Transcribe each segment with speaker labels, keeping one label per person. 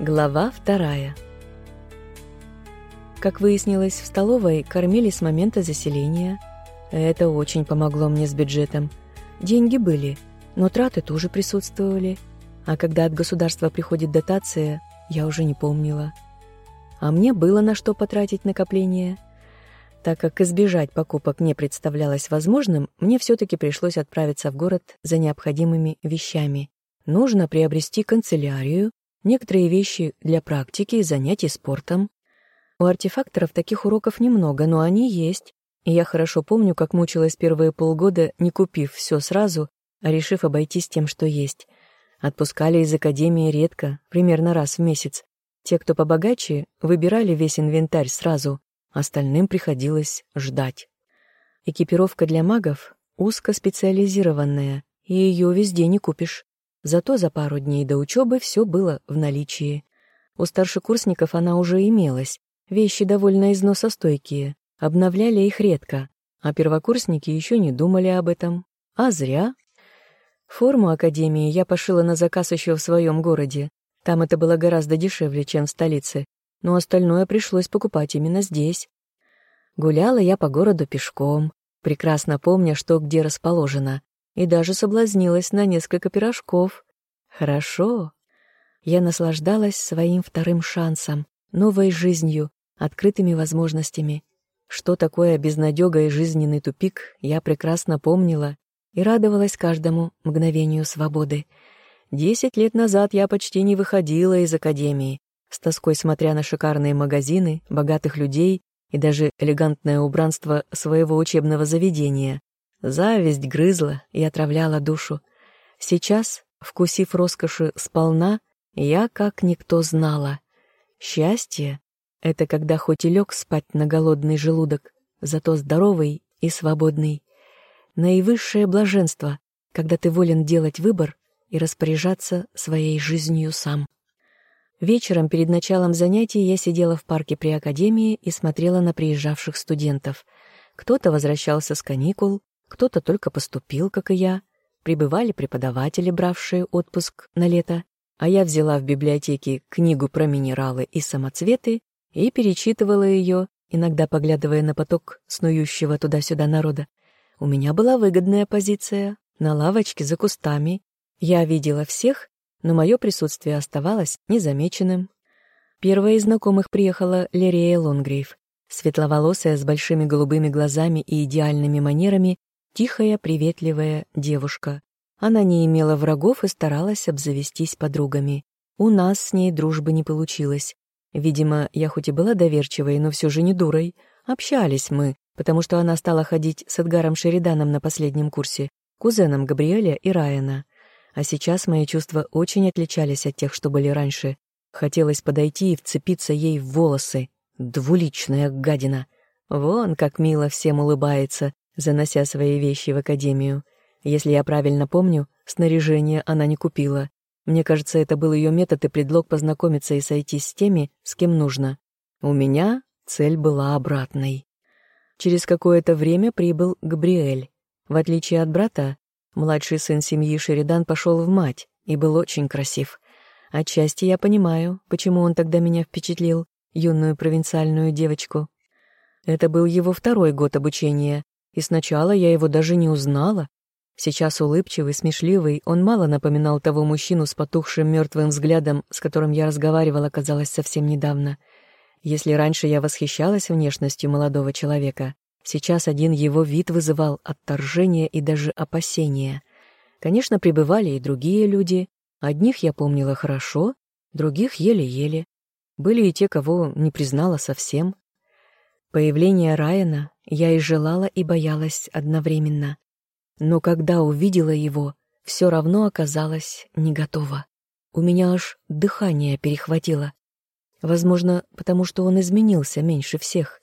Speaker 1: Глава вторая. Как выяснилось, в столовой кормили с момента заселения. Это очень помогло мне с бюджетом. Деньги были, но траты тоже присутствовали. А когда от государства приходит дотация, я уже не помнила. А мне было на что потратить накопление. Так как избежать покупок не представлялось возможным, мне все-таки пришлось отправиться в город за необходимыми вещами. Нужно приобрести канцелярию, некоторые вещи для практики и занятий спортом. У артефакторов таких уроков немного, но они есть. И я хорошо помню, как мучилась первые полгода, не купив все сразу, а решив обойтись тем, что есть. Отпускали из академии редко, примерно раз в месяц. Те, кто побогаче, выбирали весь инвентарь сразу, остальным приходилось ждать. Экипировка для магов узкоспециализированная, и ее везде не купишь. Зато за пару дней до учебы все было в наличии. У старшекурсников она уже имелась, вещи довольно износостойкие, обновляли их редко, а первокурсники еще не думали об этом. А зря. Форму академии я пошила на заказ еще в своем городе. Там это было гораздо дешевле, чем в столице, но остальное пришлось покупать именно здесь. Гуляла я по городу пешком, прекрасно помня, что где расположено, и даже соблазнилась на несколько пирожков. Хорошо. Я наслаждалась своим вторым шансом, новой жизнью, открытыми возможностями. Что такое безнадега и жизненный тупик, я прекрасно помнила и радовалась каждому мгновению свободы. Десять лет назад я почти не выходила из академии, с тоской смотря на шикарные магазины, богатых людей и даже элегантное убранство своего учебного заведения. Зависть грызла и отравляла душу. Сейчас, вкусив роскоши сполна, я как никто знала. Счастье — это когда хоть и лег спать на голодный желудок, зато здоровый и свободный. Наивысшее блаженство, когда ты волен делать выбор и распоряжаться своей жизнью сам. Вечером перед началом занятий я сидела в парке при академии и смотрела на приезжавших студентов. Кто-то возвращался с каникул, кто-то только поступил, как и я. Прибывали преподаватели, бравшие отпуск на лето, а я взяла в библиотеке книгу про минералы и самоцветы и перечитывала ее, иногда поглядывая на поток снующего туда-сюда народа. У меня была выгодная позиция, на лавочке за кустами. Я видела всех, но мое присутствие оставалось незамеченным. Первая из знакомых приехала Лерея Лонгрейв, светловолосая с большими голубыми глазами и идеальными манерами, Тихая, приветливая девушка. Она не имела врагов и старалась обзавестись подругами. У нас с ней дружбы не получилось. Видимо, я хоть и была доверчивой, но все же не дурой. Общались мы, потому что она стала ходить с Эдгаром Шериданом на последнем курсе, кузеном Габриэля и Райана. А сейчас мои чувства очень отличались от тех, что были раньше. Хотелось подойти и вцепиться ей в волосы. Двуличная гадина. Вон как мило всем улыбается, занося свои вещи в академию. Если я правильно помню, снаряжение она не купила. Мне кажется, это был ее метод и предлог познакомиться и сойтись с теми, с кем нужно. У меня цель была обратной. Через какое-то время прибыл Габриэль. В отличие от брата, младший сын семьи Шеридан пошел в мать и был очень красив. Отчасти я понимаю, почему он тогда меня впечатлил, юную провинциальную девочку. Это был его второй год обучения, и сначала я его даже не узнала. Сейчас улыбчивый, смешливый, он мало напоминал того мужчину с потухшим мертвым взглядом, с которым я разговаривала, казалось, совсем недавно. Если раньше я восхищалась внешностью молодого человека, сейчас один его вид вызывал отторжение и даже опасение. Конечно, пребывали и другие люди. Одних я помнила хорошо, других еле-еле. Были и те, кого не признала совсем. Появление Райана я и желала, и боялась одновременно. Но когда увидела его, все равно оказалась не готова. У меня аж дыхание перехватило. Возможно, потому что он изменился меньше всех.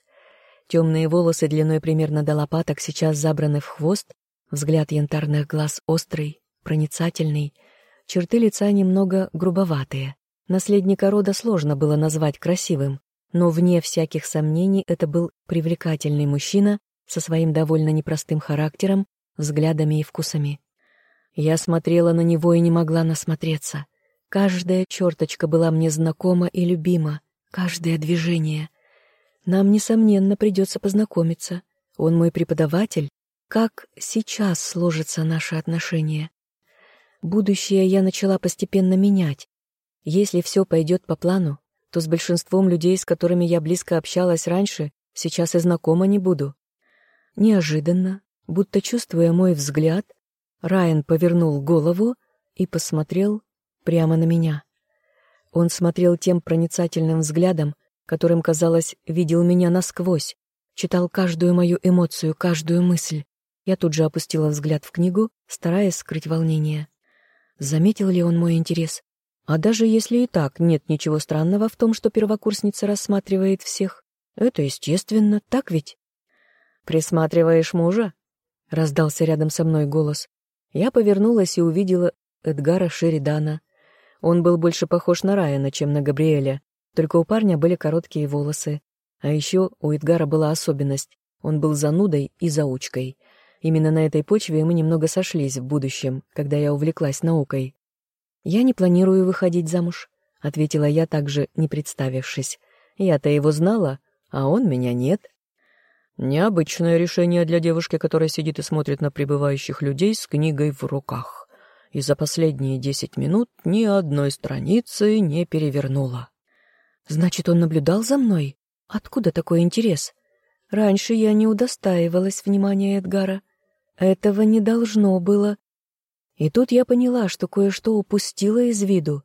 Speaker 1: Темные волосы длиной примерно до лопаток сейчас забраны в хвост, взгляд янтарных глаз острый, проницательный, черты лица немного грубоватые. Наследника рода сложно было назвать красивым, но вне всяких сомнений это был привлекательный мужчина со своим довольно непростым характером, взглядами и вкусами. Я смотрела на него и не могла насмотреться. Каждая черточка была мне знакома и любима, каждое движение. Нам, несомненно, придется познакомиться. Он мой преподаватель. Как сейчас сложатся наши отношения? Будущее я начала постепенно менять. Если все пойдет по плану, то с большинством людей, с которыми я близко общалась раньше, сейчас и знакома не буду. Неожиданно, будто чувствуя мой взгляд, Райан повернул голову и посмотрел прямо на меня. Он смотрел тем проницательным взглядом, которым, казалось, видел меня насквозь, читал каждую мою эмоцию, каждую мысль. Я тут же опустила взгляд в книгу, стараясь скрыть волнение. Заметил ли он мой интерес? А даже если и так, нет ничего странного в том, что первокурсница рассматривает всех. Это естественно, так ведь? «Присматриваешь мужа?» — раздался рядом со мной голос. Я повернулась и увидела Эдгара Шеридана. Он был больше похож на Райана, чем на Габриэля, только у парня были короткие волосы. А еще у Эдгара была особенность. Он был занудой и заучкой. Именно на этой почве мы немного сошлись в будущем, когда я увлеклась наукой. «Я не планирую выходить замуж», — ответила я также, не представившись. «Я-то его знала, а он меня нет». Необычное решение для девушки, которая сидит и смотрит на прибывающих людей с книгой в руках. И за последние десять минут ни одной страницы не перевернула. Значит, он наблюдал за мной? Откуда такой интерес? Раньше я не удостаивалась внимания Эдгара. Этого не должно было. И тут я поняла, что кое-что упустила из виду.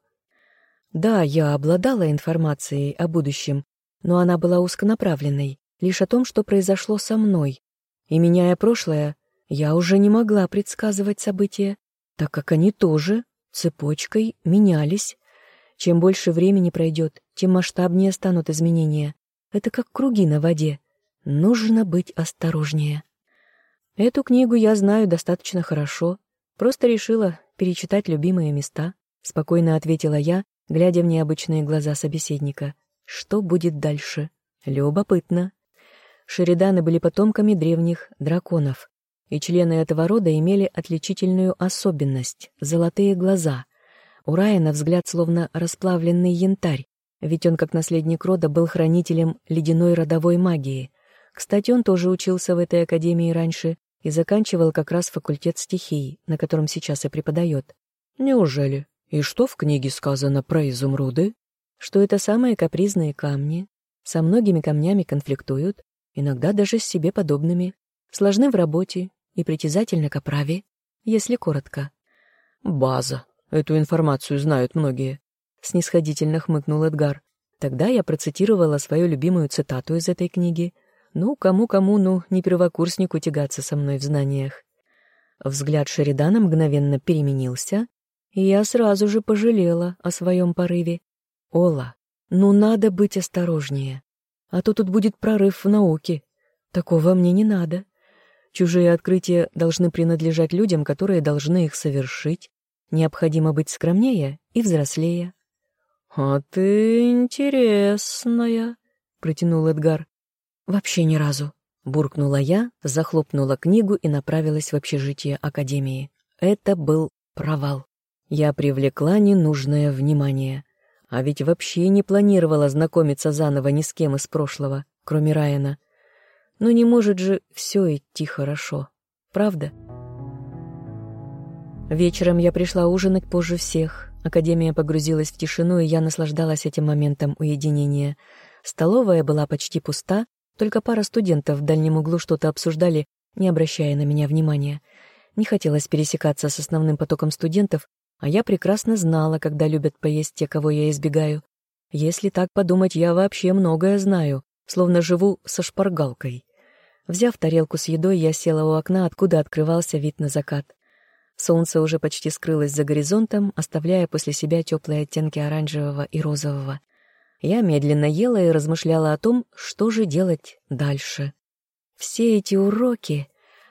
Speaker 1: Да, я обладала информацией о будущем, но она была узконаправленной лишь о том, что произошло со мной. И, меняя прошлое, я уже не могла предсказывать события, так как они тоже цепочкой менялись. Чем больше времени пройдет, тем масштабнее станут изменения. Это как круги на воде. Нужно быть осторожнее. Эту книгу я знаю достаточно хорошо. Просто решила перечитать любимые места. Спокойно ответила я, глядя в необычные глаза собеседника. Что будет дальше? Любопытно. Шериданы были потомками древних драконов, и члены этого рода имели отличительную особенность — золотые глаза. У Райана взгляд словно расплавленный янтарь, ведь он, как наследник рода, был хранителем ледяной родовой магии. Кстати, он тоже учился в этой академии раньше и заканчивал как раз факультет стихий, на котором сейчас и преподает. Неужели? И что в книге сказано про изумруды? Что это самые капризные камни, со многими камнями конфликтуют, иногда даже с себе подобными, сложны в работе и притязательны к оправе, если коротко. «База. Эту информацию знают многие», — снисходительно хмыкнул Эдгар. Тогда я процитировала свою любимую цитату из этой книги. «Ну, кому-кому, ну, не первокурснику тягаться со мной в знаниях». Взгляд Шеридана мгновенно переменился, и я сразу же пожалела о своем порыве. «Ола, ну надо быть осторожнее а то тут будет прорыв в науке. Такого мне не надо. Чужие открытия должны принадлежать людям, которые должны их совершить. Необходимо быть скромнее и взрослее. «А ты интересная», — протянул Эдгар. «Вообще ни разу», — буркнула я, захлопнула книгу и направилась в общежитие Академии. Это был провал. Я привлекла ненужное внимание. А ведь вообще не планировала знакомиться заново ни с кем из прошлого, кроме Райана. Но не может же все идти хорошо, правда? Вечером я пришла ужинать позже всех. Академия погрузилась в тишину, и я наслаждалась этим моментом уединения. Столовая была почти пуста, только пара студентов в дальнем углу что-то обсуждали, не обращая на меня внимания. Не хотелось пересекаться с основным потоком студентов, а я прекрасно знала, когда любят поесть те, кого я избегаю. Если так подумать, я вообще многое знаю, словно живу со шпаргалкой. Взяв тарелку с едой, я села у окна, откуда открывался вид на закат. Солнце уже почти скрылось за горизонтом, оставляя после себя теплые оттенки оранжевого и розового. Я медленно ела и размышляла о том, что же делать дальше. Все эти уроки...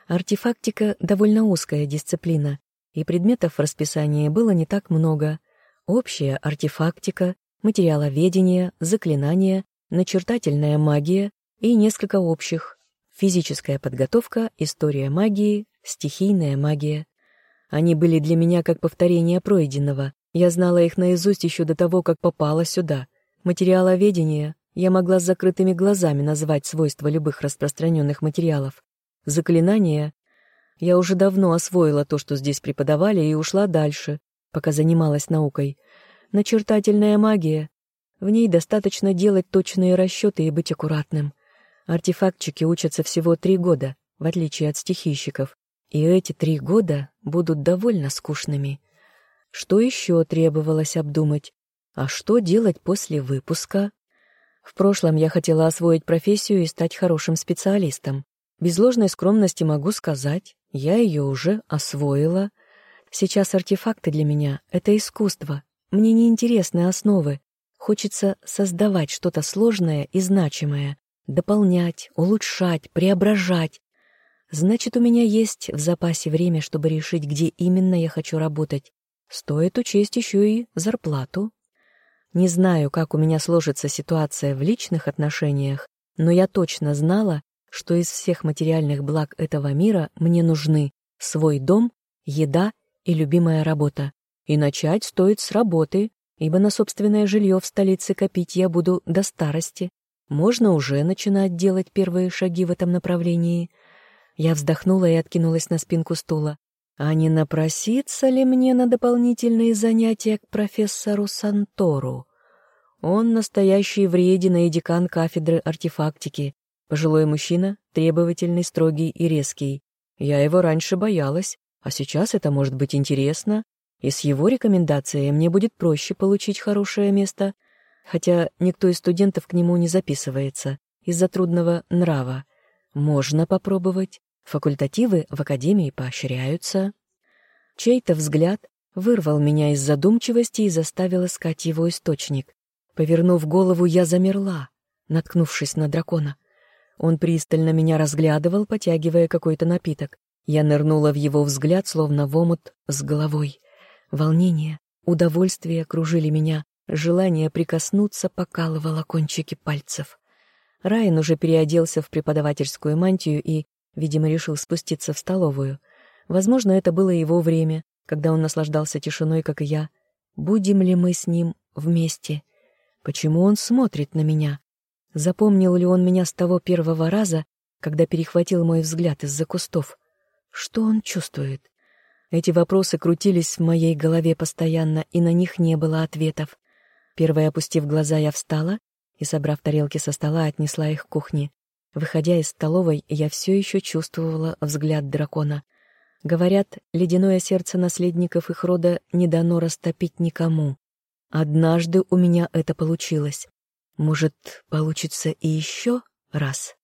Speaker 1: Артефактика — довольно узкая дисциплина, и предметов в расписании было не так много. Общая артефактика, материаловедение, заклинания, начертательная магия и несколько общих. Физическая подготовка, история магии, стихийная магия. Они были для меня как повторение пройденного, Я знала их наизусть еще до того, как попала сюда. Материаловедение я могла с закрытыми глазами назвать свойства любых распространенных материалов. Заклинания я уже давно освоила то, что здесь преподавали, и ушла дальше, пока занималась наукой. Начертательная магия. В ней достаточно делать точные расчеты и быть аккуратным. Артефактчики учатся всего три года, в отличие от стихийщиков. И эти три года будут довольно скучными. Что еще требовалось обдумать? А что делать после выпуска? В прошлом я хотела освоить профессию и стать хорошим специалистом. Без ложной скромности могу сказать, я ее уже освоила. Сейчас артефакты для меня — это искусство. Мне не интересны основы. Хочется создавать что-то сложное и значимое, дополнять, улучшать, преображать. Значит, у меня есть в запасе время, чтобы решить, где именно я хочу работать. Стоит учесть еще и зарплату. Не знаю, как у меня сложится ситуация в личных отношениях, но я точно знала, что из всех материальных благ этого мира мне нужны свой дом, еда и любимая работа. И начать стоит с работы, ибо на собственное жилье в столице копить я буду до старости. Можно уже начинать делать первые шаги в этом направлении. Я вздохнула и откинулась на спинку стула. А не напроситься ли мне на дополнительные занятия к профессору Сантору? Он настоящий вредина и декан кафедры артефактики, Пожилой мужчина, требовательный, строгий и резкий. Я его раньше боялась, а сейчас это может быть интересно, и с его рекомендацией мне будет проще получить хорошее место, хотя никто из студентов к нему не записывается из-за трудного нрава. Можно попробовать. Факультативы в академии поощряются. Чей-то взгляд вырвал меня из задумчивости и заставил искать его источник. Повернув голову, я замерла, наткнувшись на дракона. Он пристально меня разглядывал, потягивая какой-то напиток. Я нырнула в его взгляд, словно в омут с головой. Волнение, удовольствие окружили меня, желание прикоснуться покалывало кончики пальцев. Райан уже переоделся в преподавательскую мантию и, видимо, решил спуститься в столовую. Возможно, это было его время, когда он наслаждался тишиной, как и я. Будем ли мы с ним вместе? Почему он смотрит на меня? Запомнил ли он меня с того первого раза, когда перехватил мой взгляд из-за кустов? Что он чувствует? Эти вопросы крутились в моей голове постоянно, и на них не было ответов. Первая, опустив глаза, я встала и, собрав тарелки со стола, отнесла их к кухне. Выходя из столовой, я все еще чувствовала взгляд дракона. Говорят, ледяное сердце наследников их рода не дано растопить никому. Однажды у меня это получилось. Может, получится и еще раз?